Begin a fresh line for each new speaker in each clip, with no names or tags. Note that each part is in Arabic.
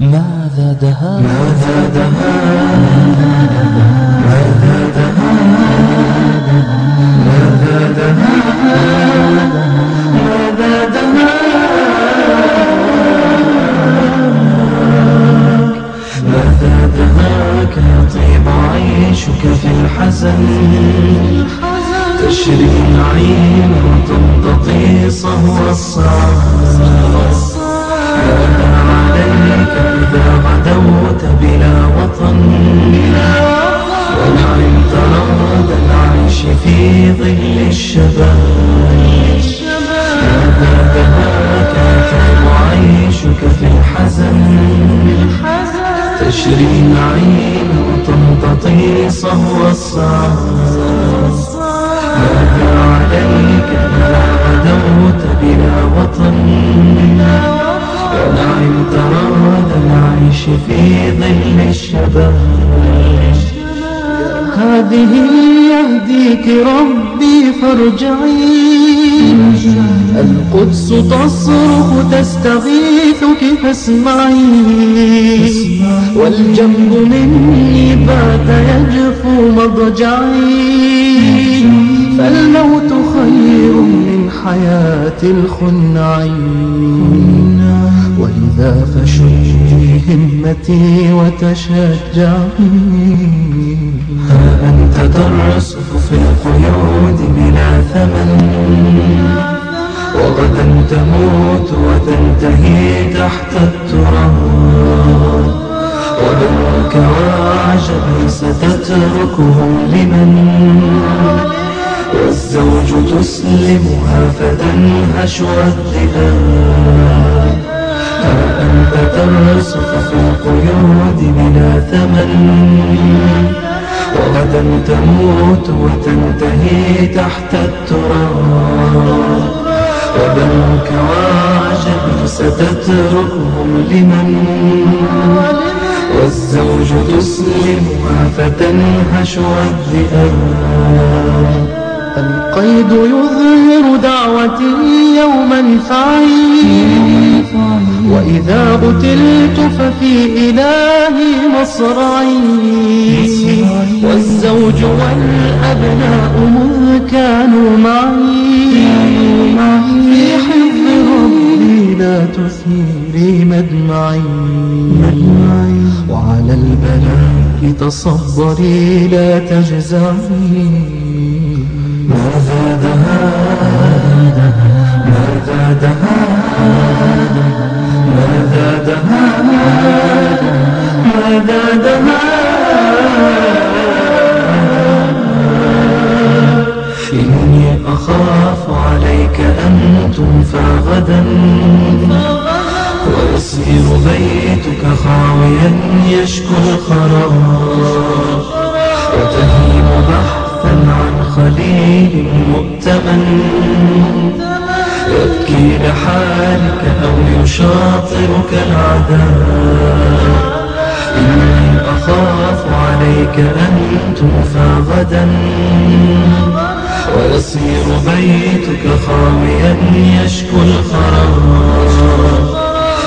ماذا دهاك
ماذا دهاك ماذا دهاك ماذا دهاك ماذا دهاك ماذا دهاك يطيب عيشك في الحزن تشري العين وتمتطي صهو الصعب إذا غدوت بلا وطن ونعمت رغد العيش في ظل الشباب ماذا دهاك يتعب عيشك في الحزن تشري العين وتمتطي صهو الصعب ماذا عليك إذا غدوت بلا وطن. ونعم تراد العيش في ظل الشباب
هذه يهديك ربي فارجعي القدس تصرخ تستغيثك فاسمعي. والجنب مني بات يجفو مضجعي فالموت خير من حياة الخنعين. ولذا فشجي همتي وتشجعي
ها أنت ترسف في القيود بلا ثمن. وغدا تموت وتنتهي تحت التراب. وبنوك وعجبا ستتركهم لمن؟ والزوج تسلمها فتنهش الذئاب أنت ترسخ في القيود بلا ثمن. وغدا تموت وتنتهي تحت التراب. وبنوك وعجب ستتركهم لمن؟ والزوج تسلمها فتنهش الذئاب
القيد يظهر دعوتي يوما فعي وإذا قتلت ففي إلهي مصرعي. والزوج والأبناء مذ كانوا معي. في حفظ ربي لا تثيري مدمعي. وعلى البلاء تصبري لا تجزعي.
ماذا دهاد ماذا دهاد غدا. ويصير بيتك خاويا يشكو الخراب وتهيم بحثا عن خليل مؤتمن. يبكي لحالك أو يشاطرك العذاب. إني أخاف عليك أن توفى غدا ويصير بيتك خاويا يشكو الخراب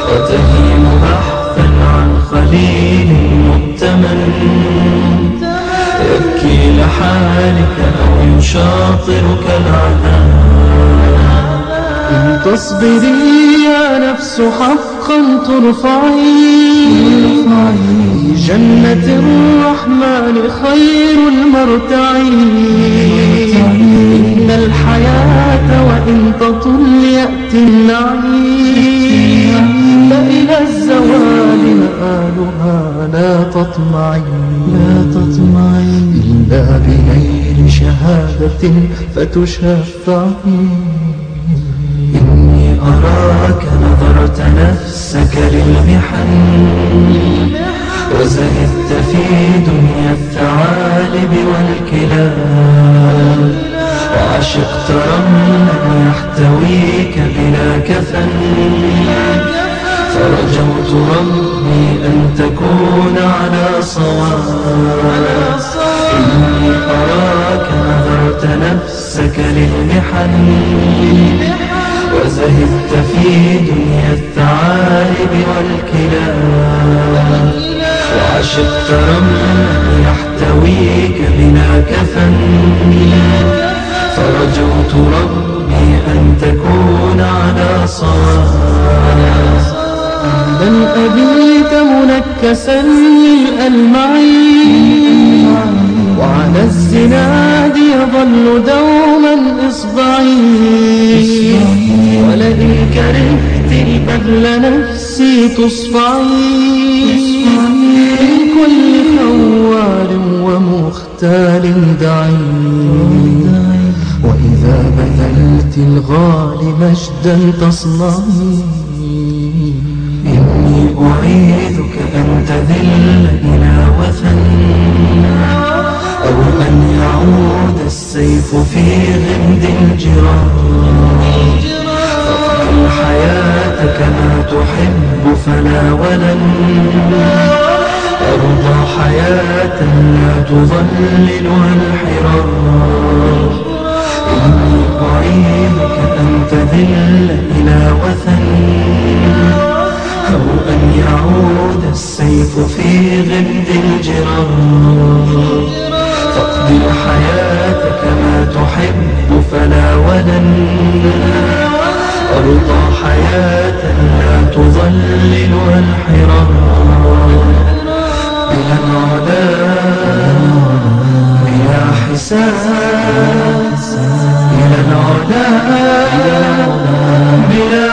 وتهيم بحثا عن خليل مؤتمن. يبكي لحالك أو يشاطرك العذاب.
إن تصبري يا نفس حقا ترفعي. جنة الرحمن خير المرتع وإن تطل يأتي النعيم. فإلى الزوال مآلها لا تطمعي. لا تطمعي. إلا بنيل شهادة فتشفعي.
إني أراك نظرت نفسك للمحن. وزهدت في دنيا الثعالب والكلاب. وعشقت رملا يحتويك بلا كفن. فرجوت ربي أن تكون على صواب. إني أراك نظرت نفسك للمحن. وزهدت في دنيا الثعالب والكلاب. شئت رملا يحتويك بلا كفن.
منكسا للألمعين وعلى الزناد يظل دوما إصبعي ولئن كرهت البذل نفسي تصفعي من كل خوار ومختال دعي وإذا بذلت الغالي مجدا تصنعي
إني أعيذك تذل إلى وثن أو أن يعود السيف في غمد الجرار فاقبل حياتك ما تحب فلا ولن. أرضى حياة لا تظللها الحرار. إني أعيذك أن تذل في غمد الجرار فاقضي حياتك ما تحب فلا ولن. أرضى حياة لا تظللها الحرار بلا انعدام بلا حساب. إلى العلا بلا